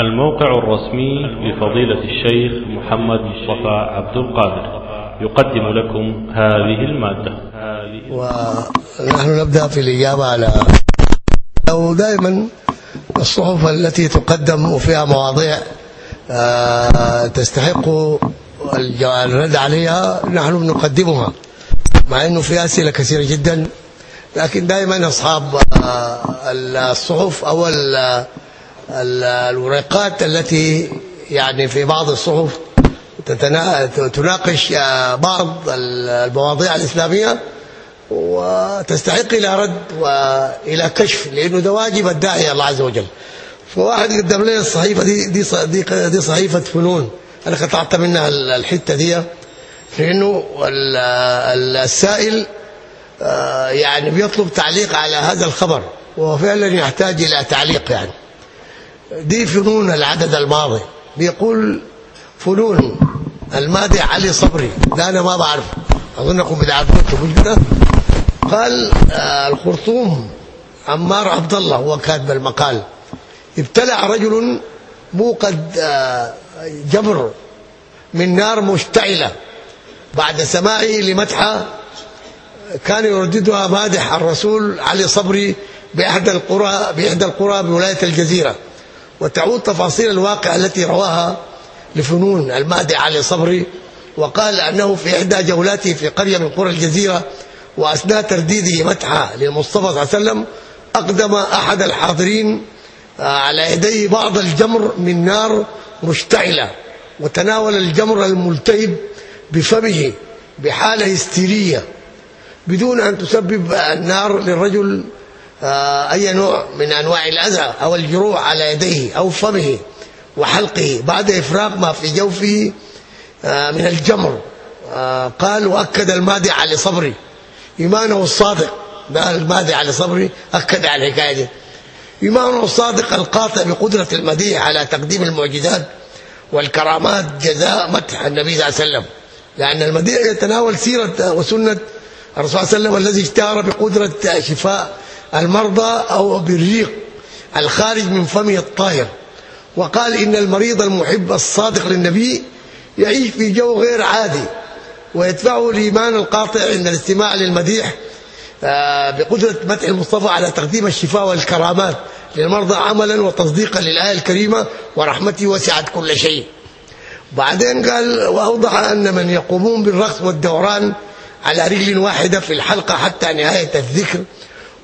الموقع الرسمي لفضيلة الشيخ محمد مصطفى عبد القادر. يقدم لكم هذه المادة. ونحن نبدأ في الإجابة على أو دائما الصحف التي تقدم وفيها مواضيع آه، تستحق الرد عليها نحن نقدمها مع إنه في أسئلة كثيرة جدا لكن دائما أصحاب آه، الصحف أو الورقات التي يعني في بعض الصحف تناقش آه، بعض المواضيع الإسلامية وتستحق إلى رد وإلى كشف لأنه ده واجب الداعي الله عز وجل. فواحد قدم لي الصحيفة دي دي دي, دي صحيفة فنون. أنا قطعت منها الحتة دي لأنه السائل آه، يعني بيطلب تعليق على هذا الخبر وهو فعلا يحتاج إلى تعليق يعني. دي فنون العدد الماضي. بيقول فنون المادي علي صبري. ده أنا ما بعرف. أظنكم بتعرفوه. مش كده قال آه الخرطوم عمار عبد الله هو كاتب المقال. ابتلع رجل موقد آه جبر من نار مشتعلة. بعد سماعه لمدحه كان يرددها مادح الرسول علي صبري بإحدى القرى بإحدى القرى بولاية الجزيرة. وتعود تفاصيل الواقع التي رواها لفنون المادح علي صبري وقال أنه في إحدى جولاته في قرية من قرى الجزيرة وأثناء ترديده مدحه للمصطفى صلى الله عليه وسلم أقدم أحد الحاضرين على يديه بعض الجمر من نار مشتعلة وتناول الجمر الملتهب بفمه بحالة هستيرية بدون أن تسبب النار للرجل أي نوع من أنواع الأذى أو الجروح على يديه أو فمه وحلقه. بعد إفراغ ما في جوفه من الجمر. قال وأكد المادي على صبري. إيمانه الصادق. ده المادي على صبري أكد على الحكاية دي. إيمانه الصادق القاطع بقدرة المديح على تقديم المعجزات والكرامات جزاء مدح النبي صلى الله عليه وسلم. لأن المديح يتناول سيرة وسنة الرسول صلى الله عليه وسلم الذي اشتهر بقدرة شفاء المرضى أو بالريق الخارج من فمه الطاهر. وقال إن المريض المحب الصادق للنبي يعيش في جو غير عادي ويدفعه الإيمان القاطع عند الاستماع للمديح بقدرة مدح المصطفى على تقديم الشفاء والكرامات للمرضى عملا وتصديقا للآية الكريمة ورحمتي وسعت كل شيء. بعدين قال وأوضح أن من يقومون بالرقص والدوران على رجل واحدة في الحلقة حتى نهاية الذكر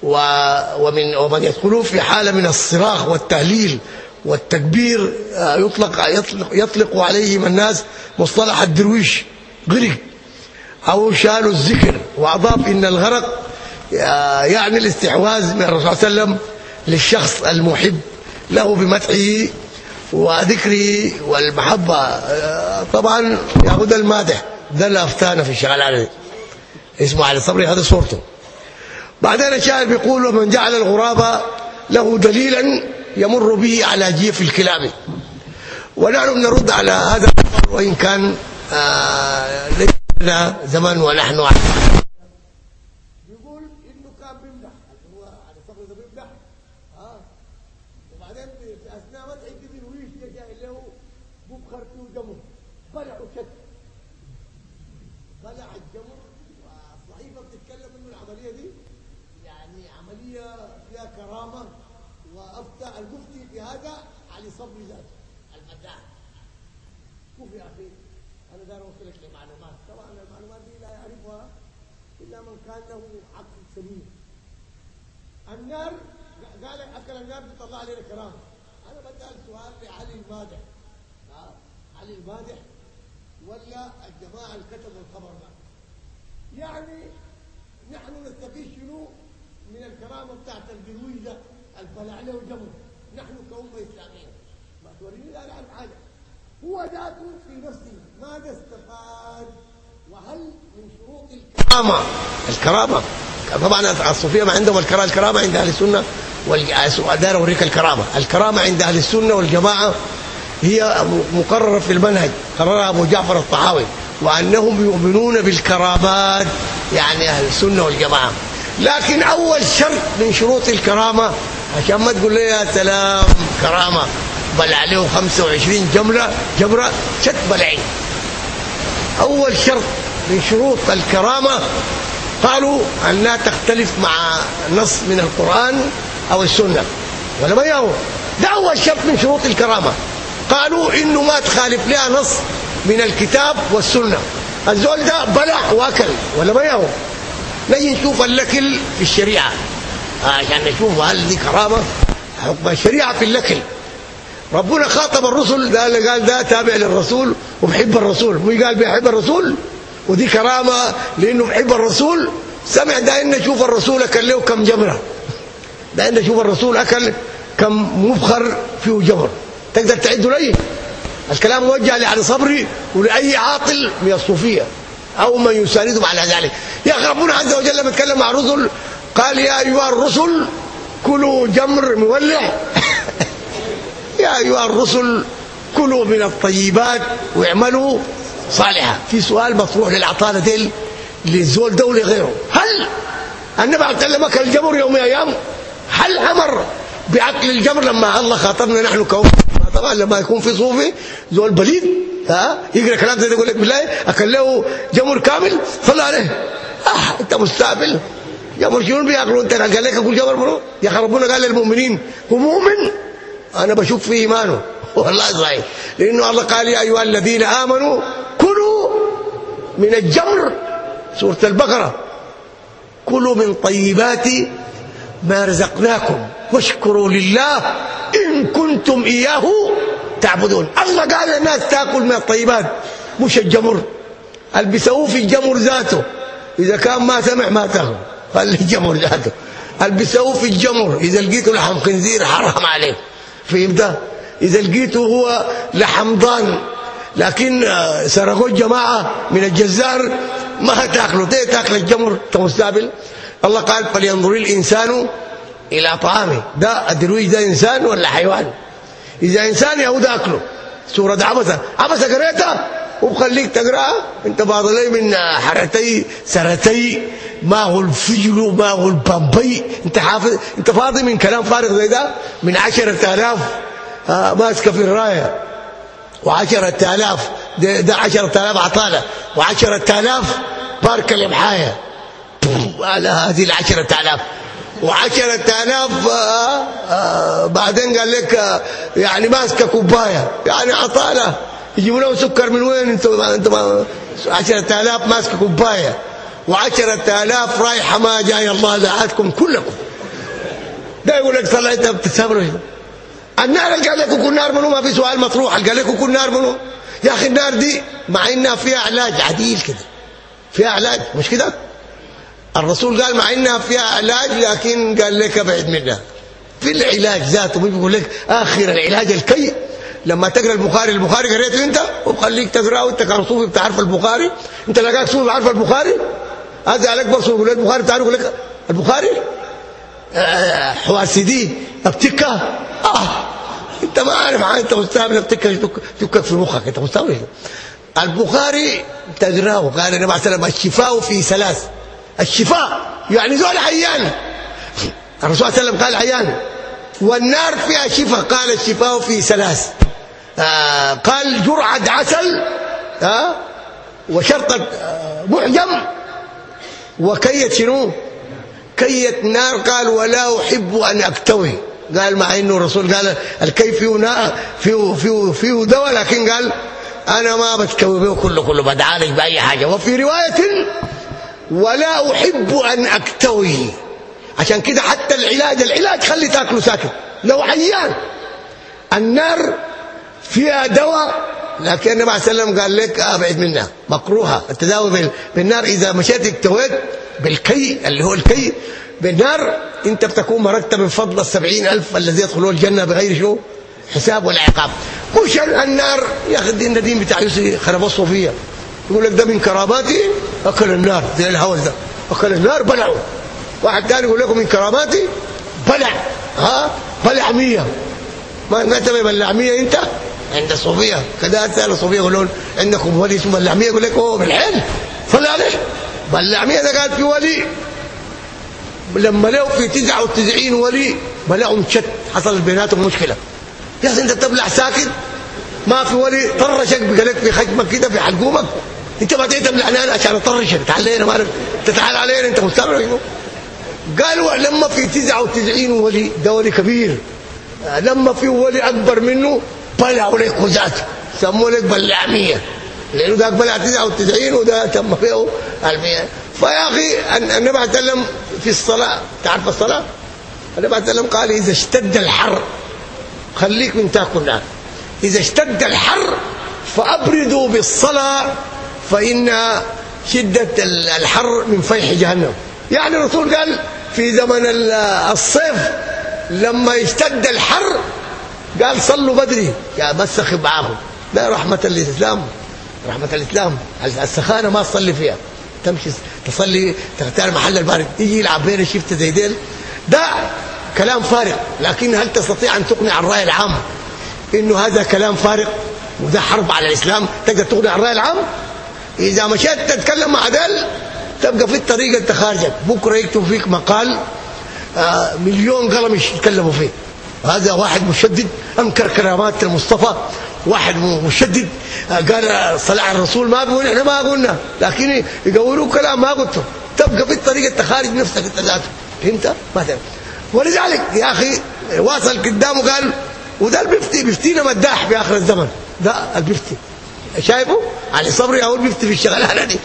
ومن ومن يدخلون في حالة من الصراخ والتهليل والتكبير يطلق يطلق, يطلق عليهم الناس مصطلح الدرويش غرق أو شالوا الذكر. وأضاف إن الغرق يعني الاستحواذ من الرسول صلى الله عليه وسلم للشخص المحب له بمدحه وذكره والمحبة. طبعا ياخذ المادح ده اللي افتانا في الشغل عليه. اسمه علي صبري هذا صورته. بعدين الشاعر بيقول ومن جعل الغراب له دليلا يمر به على جيف الكلاب ونحن نرد على هذا الأمر وإن كان آه ليس لنا زمن ونحن بيقول انه كان بيمدح هو على صبري ده بيمدح آه وبعدين في اثناء مدح الجبين ويش جاء له بخرته ودمه بلعوا شد بلع الجمر والصحيفه بتتكلم انه العملية دي يعني عمليه فيها كرامه وافتى المفتي في هذا علي صبري ذاته المداح شوف يا أخي أنا داير اوصلك لمعلومات طبعا المعلومات دي لا يعرفها إلا من كان له عقل سليم. النار قال أكل النار بيطلع علينا كرامه أنا بسال سؤال لعلي المادح ها؟ علي المادح ولا الجماعة اللي كتبوا الخبر ده. يعني نحن نستفيد شنو؟ من الكرامة بتاعت الجنوي ده البلع له جمر نحن كأمة إسلامية. توريني لا نعرف حاجة. هو ذاته في نفسه ماذا استفاد. وهل من شروط الكرامة؟ الكرامة. طبعا الصوفية ما عندهم الكرامة. الكرامة عند أهل السنة والدار أوريك الكرامة. الكرامة عند أهل السنة والجماعة هي مقررة في المنهج. قررها أبو جعفر الطحاوي. وأنهم يؤمنون بالكرامات يعني أهل السنة والجماعة. لكن أول شرط من شروط الكرامة عشان ما تقول لي يا سلام كرامة. بلع له 25 جمرة جمرة شت بلعين أول شرط من شروط الكرامة قالوا أن لا تختلف مع نص من القرآن أو السنة ولا ما يهو ده أول شرط من شروط الكرامة. قالوا إنه ما تخالف لها نص من الكتاب والسنة. الزول ده بلع وأكل ولا ما يهو نجي نشوف الأكل في الشريعة. عشان نشوف هل دي كرامة حكم الشريعه في الأكل. ربنا خاطب الرسل قال قال ده تابع للرسول وبحب الرسول مو قال بيحب الرسول؟ ودي كرامة لأنه بحب الرسول. سمع ده ان نشوف الرسول أكل له كم جمره ده ان نشوف الرسول أكل كم مبخر فيه جمر تقدر تعده لي؟ الكلام موجه لعلي صبري ولأي عاقل من الصوفية أو من يساندهم على ذلك. يا أخي ربنا عز وجل لما اتكلم مع الرسل قال يا أيها الرسل كلوا جمر مولع. يا أيها الرسل كلوا من الطيبات واعملوا صالحا. في سؤال مطروح للعطاله ديل للزول ده ولغيره هل النبي اكل الجمر يوم من الأيام هل أمر بأكل الجمر لما الله خاطبنا نحن كون طبعا لما يكون في صوفي زول بليد ها؟ يقرأ كلام زي ده يقول لك بالله أكل له جمر كامل صلى عليه. آه أنت مستقبل جمر شنو بيأكلوا؟ أنت قال لك أكل جمر منو يا ربنا قال للمؤمنين هو مؤمن؟ أنا بشوف في إيمانه. والله صحيح. لأنه الله قال يا أيها الذين آمنوا كلوا من الجمر سورة البقرة. كلوا من طيبات ما رزقناكم. واشكروا لله إن كنتم إياه تعبدون. الله قال للناس تأكل من الطيبات مش الجمر. البسوه في الجمر ذاته. إذا كان ما سمع ما تأكل. خلي الجمر ذاته. البسوه في الجمر. إذا لقيته لحم خنزير حرام عليه فهمت؟ إذا لقيته هو لحم ضان لكن سرقوا الجماعه من الجزار ما تأكلوا. تأكل الجمر مستقبل. الله قال فلينظر الإنسان إلى طعامه. ده الدرويش ده إنسان ولا حيوان. إذا إنسان يهود أكله. سورة عبسة. عبسة قريتها؟ وبخليك تقراها انت فاضي من حرتي سرتي ما هو الفجل ما هو البامبي. انت حافظ انت فاضي من كلام فارغ زي ده؟ من عشرة آلاف. آه ماسكه في الراية. وعشرة آلاف. ده, ده عشرة آلاف عطالة. وعشرة آلاف بارك الإبحاية على هذه آلاف آه آه بعدين قال لك آه يعني ماسكة كوباية. يعني عطالة. يجيبوا له سكر من وين أنتم عشرة آلاف ماسكة كوباية. وعشرة آلاف رايحة ما جاي الله دعاتكم كلكم. ده يقول لك طلع انت النار قال لك كل نار منو؟ ما في سؤال مطروح. قال لك كل نار منو؟ يا أخي النار دي مع إنها فيها علاج عديل كده. فيها علاج. مش كده؟ الرسول قال مع إنها فيها علاج لكن قال لك أبعد منها. في العلاج ذاته. بيقول لك آخر العلاج الكي لما تقرأ البخاري البخاري قريته أنت؟ وخليك تقرأه وانت كان صوفي بتعرف البخاري. أنت لقاك صوفي عارف البخاري؟ هذا عليك بص يقول البخاري بتعرف لك البخاري؟ حواسدي ابتكه آه. أنت ما عارف أنت مستعمل ابتكه تكك في مخك. أنت مستعمل البخاري تقرأه. قال النبي عليه الصلاه الشفاء في ثلاث. الشفاء يعني زول عيان. الرسول صلى الله عليه وسلم قال عيان. والنار فيها شفاء. قال الشفاء في ثلاث. آه قال جرعة عسل آه وشرط محجم وكية شنو؟ كية نار. قال ولا أحب أن أكتوي. قال مع إنه الرسول قال الكي فيه فيه فيه فيه دواء لكن قال أنا ما بتكوي به كله كله بدعالج بأي حاجة. وفي رواية ولا أحب أن أكتوي. عشان كده حتى العلاج العلاج خلي تاكله ساكت لو عيان النار فيها دواء لكن النبي عليه وسلم قال لك ابعد منها مكروهة. التداوي بالنار إذا مشيت اكتويت بالكي اللي هو الكي بالنار أنت بتكون مرتب من فضل السبعين ألف الذي يدخلون الجنة بغير شو؟ حساب ولا عقاب. مش النار يا أخي الدين الدين بتاع يوسف خرب الصوفيه يقول لك ده من كراماتي أكل النار. زي الهوس ده. أكل النار بلعه. واحد ثاني يقول لكم من كراماتي بلع. ها؟ بلع 100 ما ما أنت بلع 100 أنت؟ عند الصوفيه كذا سال الصوفيه يقولون عندكم ولي اسمه بلع 100 يقول لك أوه بالحيل صلي عليه بلع 100 ده قال في ولي. لما لقوا في 99 ولي بلعهم شت. حصل بيناتهم مشكلة. يا أخي أنت تبلع ساكت ما في ولي. طرشك بقلك في خشمك كده في حلقومك. أنت ما تبلع. أنا عشان أطرشك. تعال لنا ما تتعال علينا أنت مستمر قالوا لما في 99 ولي ده ولي كبير لما في ولي أكبر منه بلعوا لك وزاته سموه لك بلعمية لأنه ده بلع 99 وده تم فيه ألمية. فيا أخي النبي عليه وسلم في الصلاة تعرف الصلاة؟ النبي عليه وسلم قال إذا اشتد الحر خليك من تاكل نار إذا اشتد الحر فأبردوا بالصلاة فإن شدة الحر من فيح جهنم. يعني الرسول قال في زمن الصيف لما يشتد الحر قال صلوا بدري. يا مسخ معاهم. ده رحمة للإسلام رحمة الاسلام السخانة ما تصلي فيها. تمشي تصلي تختار محل البارد. يجي يلعب بين شفت زي ديل. ده كلام فارغ. لكن هل تستطيع أن تقنع الرأي العام إنه هذا كلام فارغ وده حرب على الإسلام؟ تقدر تقنع الرأي العام؟ إذا مشيت تتكلم مع ديل تبقى في الطريقة انت خارجك. بكرة يكتب فيك مقال آه مليون قلم يتكلموا فيه. هذا واحد مشدد أنكر كرامات المصطفى. واحد مشدد قال صلاه على الرسول ما بيقول إحنا ما قلنا. لكن يقولوا كلام ما قلته. تبقى في الطريقة تخارج نفسك انت ذاته. فهمت؟ ما تعرف. ولذلك يا أخي واصل قدامه قال وده البفتي بيفتينا مداح في اخر الزمن. ده البفتي. شايفه؟ علي صبري أقول بيفتي في الشغلانة دي.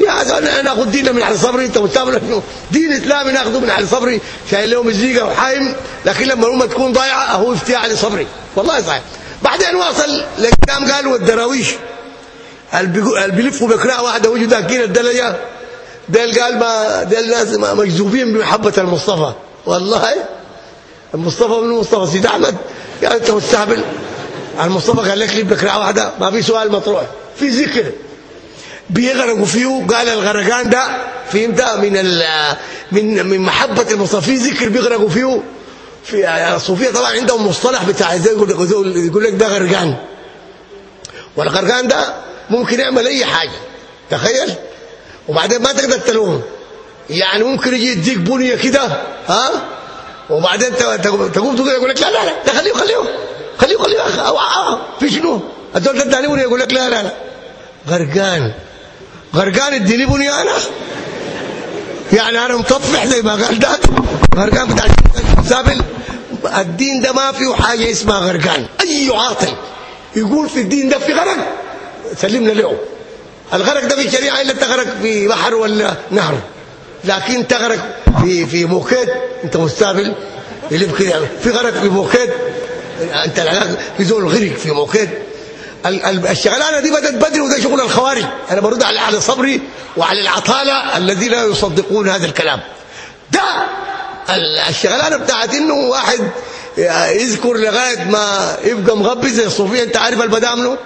يا ناخذ ديننا من علي صبري أنت مستعمل انه دين إسلامي ناخذه من علي صبري. شايل لهم الزيقه وحايم لكن لما الأمة تكون ضايعة أهو افتياء علي صبري والله صحيح. بعدين واصل لقدام قال والدراويش. اللي بيلفوا بقراءه واحدة وجهه داكين الدلجه ديل قال ما ديل ناس مجذوبين بمحبة المصطفى. والله المصطفى من المصطفى. سيد أحمد قال أنت مستهبل. المصطفى قال لك لي بقراءه واحدة ما في سؤال مطروح. في ذكر. بيغرقوا فيه. قال الغرقان ده فهمت؟ من من من محبة المصطفى في ذكر بيغرقوا فيه. في الصوفيه طبعا عندهم مصطلح بتاع زي يقول لك ده غرقان. والغرقان ده ممكن يعمل أي حاجة. تخيل؟ وبعدين ما تقدر تلوم يعني ممكن يجي يديك بنية كده ها؟ وبعدين تقوم تقول لك لا لا لا ده خليه خليه خليه خليه في شنو؟ الدول بنيه يقول لك لا لا لا. غرقان. غرقان اديني بنيه أنا؟ يعني أنا مطفح زي ما قال ده غرقان بتاع سابل الدين ده ما فيه حاجة اسمها غرقان. أي عاطل يقول في الدين ده في غرق سلمنا له. الغرق ده في الشريعه إلا تغرق في بحر ولا نهر. لكن تغرق في في موكيت أنت مستقبل يلف كده. في غرق في موكيت أنت في زول غرق في موكيت الشغلانة دي بدأت بدري وده شغل الخوارج. أنا برد على على صبري وعلى العطالة الذين لا يصدقون هذا الكلام. ده الشغلانة بتاعت إنه واحد يذكر لغاية ما يبقى مغبي زي الصوفيه أنت عارف البدامنو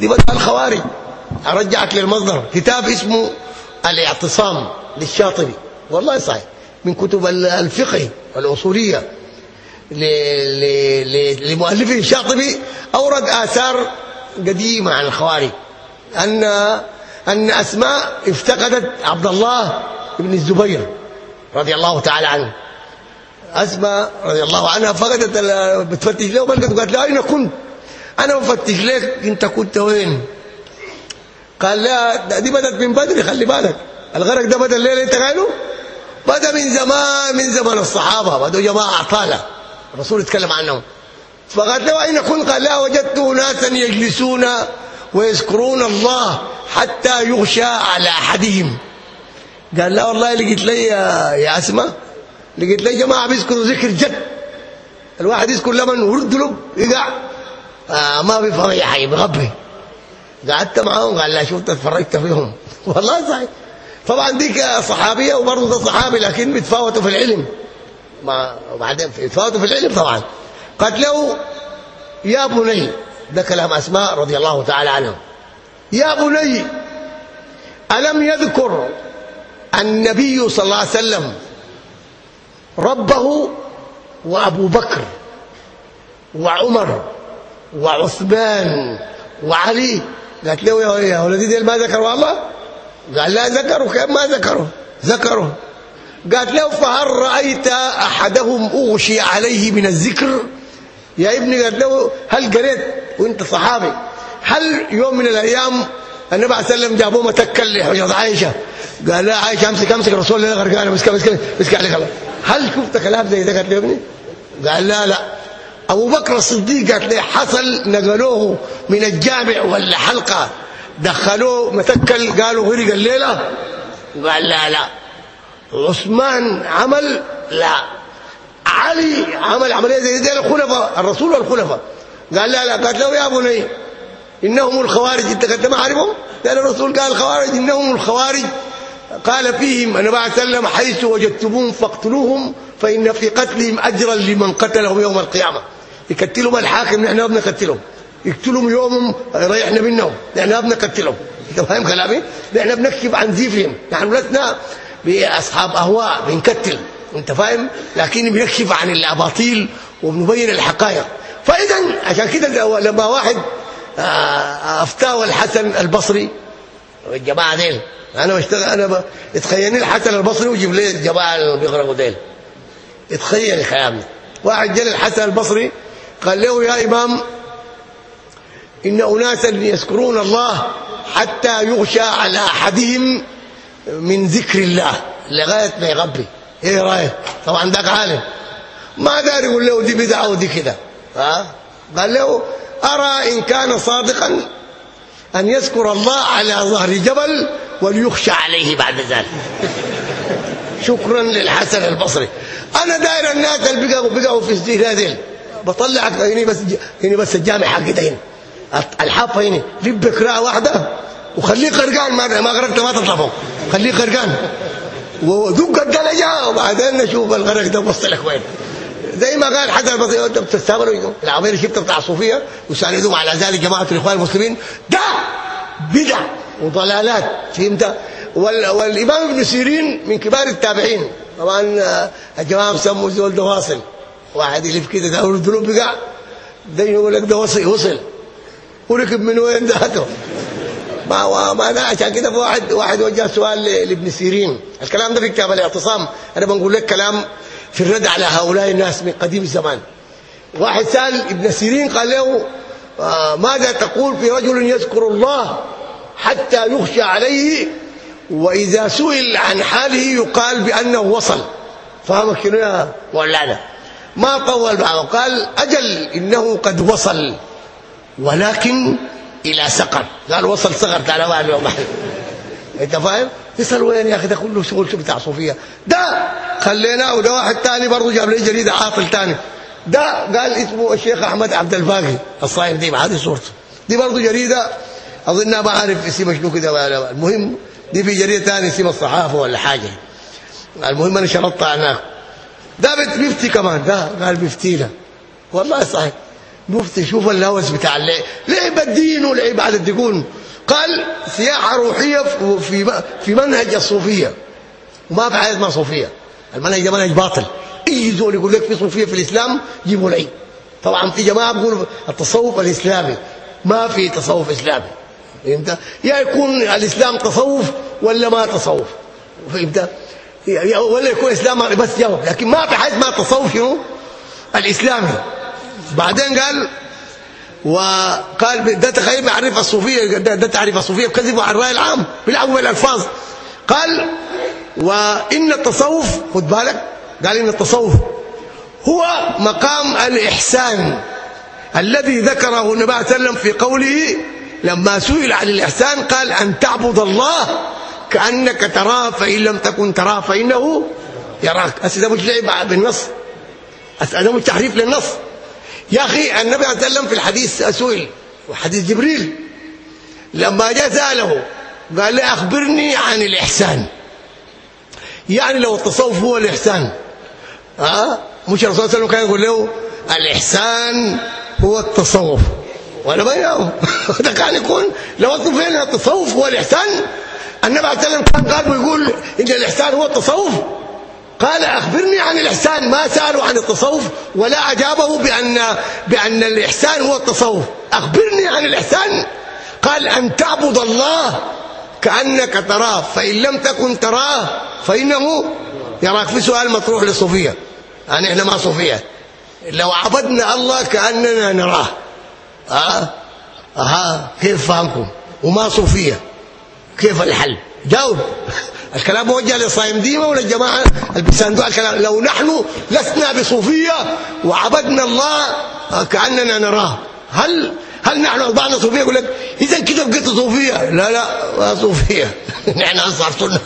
دي بدأ الخوارج. أرجعك للمصدر. كتاب اسمه الاعتصام للشاطبي. والله صحيح. من كتب الفقه والأصولية. لمؤلفه الشاطبي أورد آثار قديمة عن الخوارج. ان أن أسماء افتقدت عبد الله بن الزبير رضي الله تعالى عنه. أسماء رضي الله عنها فقدت بتفتش له قالت له أين كنت؟ أنا بفتش لك أنت كنت وين؟ قال لا دي بدت من بدري خلي بالك. الغرق ده بدأ الليلة أنت قايله بدأ من زمان من زمان الصحابة بدوا جماعة اعطاله الرسول اتكلم عنهم فقال له أين كنت؟ قال لا وجدت ناسا يجلسون ويذكرون الله حتى يغشى على أحدهم. قال لا والله لقيت لي يا أسماء لقيت لي جماعة بيذكروا ذكر جد. الواحد يذكر لمن ورد له يقع. آه ما بيفهم اي حاجة بغبي قعدت معاهم قال لا شفت اتفرجت فيهم. والله صحيح. طبعا ديك صحابية وبرضه ده صحابي لكن بيتفاوتوا في العلم. ما وبعدين بيتفاوتوا في العلم طبعا. قالت له يا بني ده كلام أسماء رضي الله تعالى عنها يا بني ألم يذكر النبي صلى الله عليه وسلم ربه وأبو بكر وعمر وعثمان وعلي؟ قالت له يا ولدي ما ذكروا الله؟ قال لا ذكروا كيف ما ذكروا ذكروا قالت له فهل رأيت أحدهم أغشي عليه من الذكر؟ يا ابني قال له هل قريت وأنت صحابي؟ هل يوم من الأيام النبي عليه وسلم جابوه متكل لحجرة عائشة؟ قال لا عائشة أمسك أمسك الرسول الله غرقان مسك مسك مسك عليه خلاص هل شفت كلام زي ده؟ قالت له ابني. قال لا لا. أبو بكر الصديق قالت لي حصل نقلوه من الجامع ولا حلقه دخلوه متكل قالوا غرق الليلة. قال لا لا. عثمان عمل لا. علي عمل عملية زي دي الخلفاء الرسول والخلفاء. قال لا لا قالت له يا بني إنهم الخوارج. أنت قد ما عارفهم قال الرسول قال الخوارج إنهم الخوارج. قال فيهم النبي عليه وسلم حيث وجدتموهم فاقتلوهم فإن في قتلهم اجرا لمن قتلهم يوم القيامة. يقتلهم الحاكم نحن بنقتلهم. يقتلهم يوم يريحنا منهم نحن بنقتلهم. أنت فاهم كلامي؟ نحن بنكشف عن زيفهم نحن لسنا بأصحاب أهواء بنكتل أنت فاهم؟ لكن بنكشف عن الأباطيل وبنبين الحقائق. فإذا عشان كده لما واحد افتاوى الحسن البصري والجماعه ديل أنا بشتغل أنا اتخيلني الحسن البصري وجيب لي الجماعة اللي بيقراوا ديل. اتخيل كلامي واحد جل الحسن البصري قال له يا إمام إن اناسا يذكرون الله حتى يغشى على أحدهم من ذكر الله. لغاية ما يغبي. إيه رايك طبعا ذاك عالم. ما داري يقول له دي بدعة ودي كده. ها؟ قال له أرى إن كان صادقا أن يذكر الله على ظهر جبل وليخشى عليه بعد ذلك. شكرا للحسن البصري. أنا داير الناس اللي بقوا بقوا في هذيل بطلعك هنا بس هنا بس الجامع حق ده هنا. الحافة هنا لب قراءه واحدة. وخليه قرقان. ما ما قرأت ما تطلع فوق خليه قرقان ودق الدرجه وبعدين نشوف الغرق ده وصل لك وين. زي ما قال حتى بتستعملوا العبير شفت بتاع الصوفيه وساندهم على ذلك جماعة الإخوان المسلمين ده بدع وضلالات. فهمت؟ والإمام ابن سيرين من كبار التابعين. طبعا الجماعة بيسموا زول ده واصل. واحد يلف كده ده الذنوب بقع ده يقول لك ده وصل وصل. وركب من وين ذاته ما ما أنا عشان كده واحد واحد وجه سؤال لابن سيرين. الكلام ده في كتاب الاعتصام. أنا بنقول لك كلام في الرد على هؤلاء الناس من قديم الزمان. واحد سأل ابن سيرين قال له آه ماذا تقول في رجل يذكر الله حتى يخشى عليه وإذا سئل عن حاله يقال بأنه وصل؟ فهمك شنو يا مولانا؟ ما طول معه. قال أجل إنه قد وصل ولكن إلى سقر. قال وصل سقر تعالى ما له محل أنت فاهم؟ يصل وين يا أخي؟ ده كله شغل بتاع صوفية. ده خليناه وده واحد ثاني برضه جاب لي جريدة عاطل ثاني ده قال اسمه الشيخ أحمد عبد الباقي الصايم. دي هذه صورته. دي برضه جريدة. اظنها ما عارف اسمها شنو كده. المهم دي في جريدة ثانية اسمها الصحافة ولا حاجة. المهم أنا شرطتها هناك. ده بيفتي كمان. ده قال بيفتينا والله صحيح. مفتي شوف الهوس بتاع اللي لعب الدين ولعب على الدقون قال سياحة روحية في في منهج الصوفية. وما في حاجة اسمها صوفية. المنهج ده منهج باطل. اي زول يقول لك في صوفية في الإسلام جيبوا لي طبعا في جماعة بيقولوا التصوف الإسلامي. ما في تصوف إسلامي. فهمت؟ يا يكون الإسلام تصوف ولا ما تصوف. فهمت؟ ولا يكون إسلام بس جواب. لكن ما في حاجة اسمها تصوف شنو؟ الإسلامي. بعدين قال وقال ده تخيل معرفة الصوفيه ده, ده تعريف الصوفيه بكذبوا على الرأي العام بيلعبوا بالالفاظ قال وإن التصوف خد بالك قال إن التصوف هو مقام الإحسان الذي ذكره النبي صلى الله عليه وسلم في قوله لما سئل عن الإحسان قال أن تعبد الله كأنك تراه فإن لم تكن تراه فإنه يراك. ده مش لعب بالنص. ده مش تحريف للنص. يا أخي النبي عليه وسلم في الحديث سئل وحديث جبريل. لما جاء سأله قال لي أخبرني عن الإحسان. يعني لو التصوف هو الإحسان. ها مش الرسول صلى الله عليه وسلم كان يقول له الإحسان هو التصوف. ولا بينهم ده كان يكون لو فين التصوف هو الإحسان. النبي عليه الصلاه والسلام كان قال ويقول إن الإحسان هو التصوف. قال أخبرني عن الإحسان ما سألوا عن التصوف ولا أجابه بان بأن الإحسان هو التصوف. أخبرني عن الإحسان. قال أن تعبد الله كأنك تراه فإن لم تكن تراه فانه يراك في سؤال مطروح للصوفيه يعني إحنا ما صوفية. لو عبدنا الله كأننا نراه. آه؟ أها كيف فهمكم؟ وما صوفية. كيف الحل؟ جاوب. الكلام موجه لصايم ديما ولا الجماعه اللي بيساندوا الكلام. لو نحن لسنا بصوفية وعبدنا الله كأننا نراه. هل هل نحن اصبحنا صوفية؟ يقول لك إذا كده بقيت صوفية. لا لا صوفية. نحن اصحاب سنة.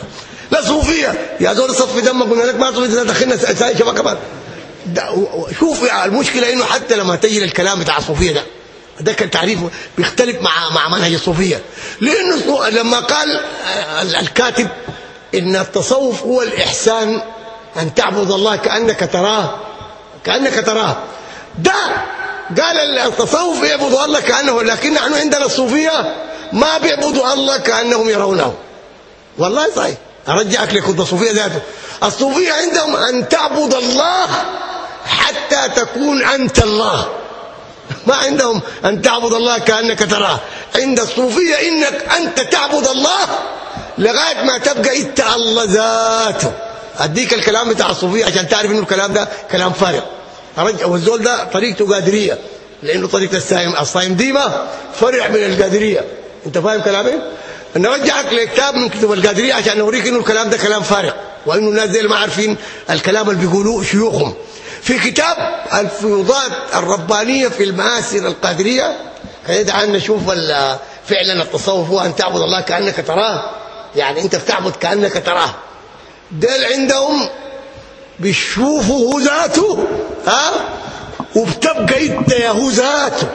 لا صوفية. يا زول صف دمك قلنا لك ما صوفية دخلنا شباب كمان. شوف المشكلة إنه حتى لما تجي للكلام بتاع الصوفية ده ده كان تعريف بيختلف مع مع منهج الصوفية. لأنه لما قال الكاتب إن التصوف هو الإحسان أن تعبد الله كأنك تراه كأنك تراه. ده قال التصوف يعبدوا الله كأنه لكن نحن عندنا الصوفية ما بيعبدوا الله كأنهم يرونه. والله صحيح. أرجعك لكتب الصوفية ذاته. الصوفية عندهم أن تعبد الله حتى تكون أنت الله. ما عندهم أن تعبد الله كأنك تراه. عند الصوفية إنك أنت تعبد الله لغاية ما تبقى إنت الله ذاته. أديك الكلام بتاع الصوفية عشان تعرف إنه الكلام ده كلام فارغ. والزول ده طريقته قادرية. لأنه طريقة الصايم الصايم ديما فرع من القادرية. أنت فاهم كلامي؟ نرجعك لكتاب من كتب القادرية عشان نوريك إنه الكلام ده كلام فارغ. وإنه الناس دي ما عارفين الكلام اللي بيقولوه شيوخهم. في كتاب الفيوضات الربانية في المآسر القادرية. خلينا نشوف فعلا التصوف هو أن تعبد الله كأنك تراه. يعني انت بتعبد كأنك تراه. دول عندهم بيشوفوا ذاته ها؟ وبتبقى انت يا هو ذاته.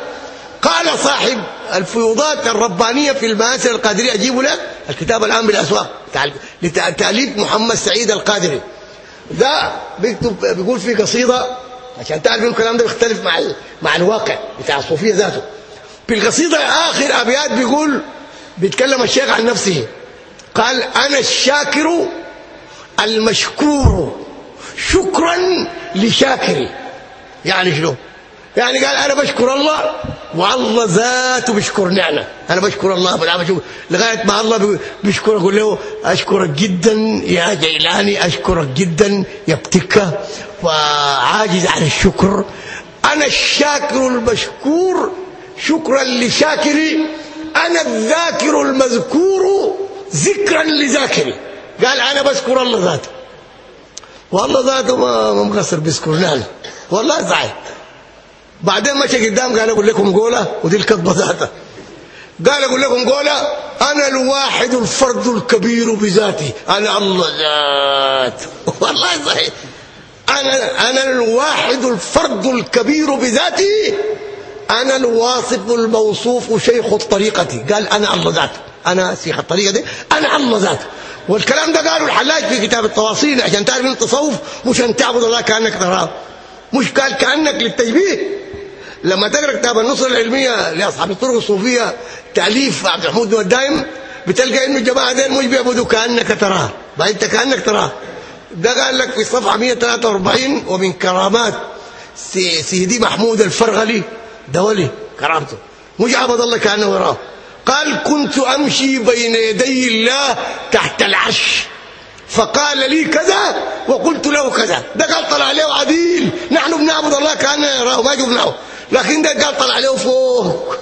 قال صاحب الفيوضات الربانية في المآسر القادريه أجيبه لك؟ الكتاب الآن بالأسواق. لتأليف محمد سعيد القادري. ده بيكتب بيقول في قصيدة عشان تعرف الكلام ده بيختلف مع مع الواقع بتاع الصوفية ذاته. في القصيدة اخر أبيات بيقول بيتكلم الشيخ عن نفسه. قال أنا الشاكر المشكور شكرا لشاكري. يعني شنو؟ يعني قال أنا بشكر الله والله ذاته بيشكرني أنا أنا بشكر الله بالعافيه بشكر. لغاية ما الله بيشكر أقول له أشكرك جدا يا جيلاني أشكرك جدا يا بتكة. وعاجز عن الشكر. أنا الشاكر المشكور شكرا لشاكري. أنا الذاكر المذكور ذكرا لذاكري قال أنا بشكر الله ذاته. والله ذاته ما مقصر بيذكرني أنا والله صحيح بعدين مشى قدام قال أقول لكم قولة ودي الكذبة ذاتها. قال أقول لكم قولة أنا الواحد الفرد الكبير بذاتي أنا الله ذات. والله صحيح أنا أنا الواحد الفرد الكبير بذاتي أنا الواصف الموصوف شيخ الطريقة. قال أنا الله ذاته أنا شيخ الطريقة دي. أنا الله ذاته. والكلام ده قالوا الحلاج في كتاب التواصيل عشان تعرف ان التصوف مش أن تعبد الله كأنك تراه. مش قال كأنك للتشبيه لما تقرأ كتاب النصر العلمية لأصحاب الطرق الصوفية تأليف عبد الحمود الدايم بتلقى إنه الجماعة دول مش بيعبدوا كأنك تراه. ما أنت كأنك تراه. ده قال لك في الصفحة 143 ومن كرامات سيدي محمود الفرغلي. ده ولي كرامته. مش عبد الله كأنه وراه. قال كنت أمشي بين يدي الله تحت العرش. فقال لي كذا وقلت له كذا. ده قال طلع عليه عديل. نحن بنعبد الله كان يراه ما جبناه. لكن ده قال طلع عليه فوق.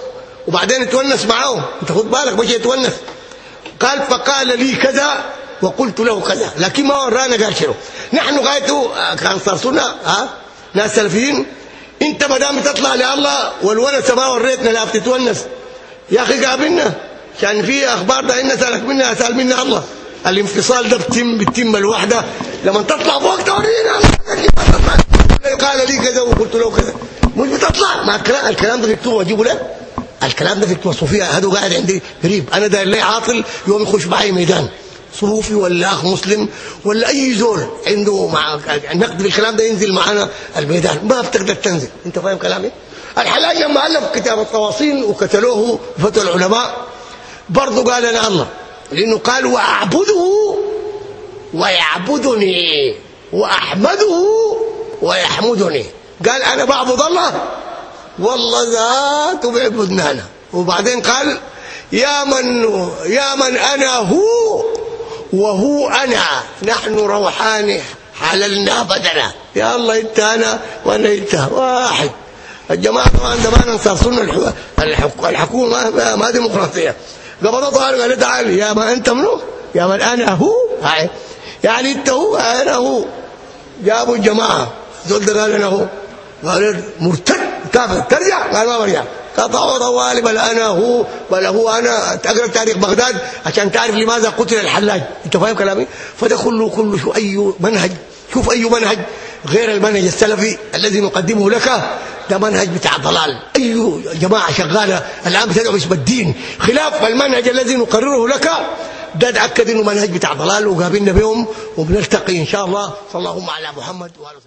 وبعدين اتونس معاهم انت خد بالك مش يتونس. قال فقال لي كذا وقلت له كذا. لكن ما ورانا قال شنو نحن غايته كان صرصنا ها ناس سلفيين. انت ما دام تطلع لله والونس ما وريتنا لا بتتونس. يا أخي قابلنا. كان في أخبار ده ان سألك منا سأل منا الله. الانفصال ده بتم بتم الوحدة. لما تطلع فوق تورينا. قال لي كذا وقلت له كذا. مش بتطلع. ما الكلام الكلام ده مكتوب واجيبه لك؟ الكلام ده في كتب الصوفيه هذا قاعد عندي قريب. أنا داير لي عاطل يوم يخش معي ميدان. صوفي ولا أخ مسلم ولا أي زول عنده مع نقد الكلام ده ينزل معانا الميدان. ما بتقدر تنزل. أنت فاهم كلامي؟ الحلاج لما ألف كتاب التواصين وكتلوه فتوى العلماء برضه قال أنا الله لأنه قال وأعبده ويعبدني وأحمده ويحمدني. قال أنا بعبد الله؟ والله ذاته بيعبدنا أنا. وبعدين قال يا من يا من أنا هو وهو أنا. نحن روحان حللنا بدنا. يا الله إنت أنا وأنا إنت واحد. الجماعة طبعا زمان انصار سنه الحكومة ما ديمقراطية. قبضوا طارق قال تعال يا ما أنت منو؟ يا من أنا هو هاي. يعني أنت هو؟ أنا هو. جابوا الجماعة. زول ده قال أنا هو. قال مرتد. كافر. ترجع؟ قال ما برجع. قطعوا طوالي بل أنا هو. بل هو أنا. تقرا تاريخ بغداد عشان تعرف لماذا قتل الحلاج. أنت فاهم كلامي؟ فده كله كله شو أي منهج. شوف أي منهج. غير المنهج السلفي الذي نقدمه لك. ده منهج بتاع ضلال. اي جماعة شغالة. الان بتدعو باسم الدين. خلاف المنهج الذي نقرره لك ده اتاكد إنه منهج بتاع ضلال وقابلنا بهم وبنلتقي إن شاء الله. صلى اللهم على محمد وعلى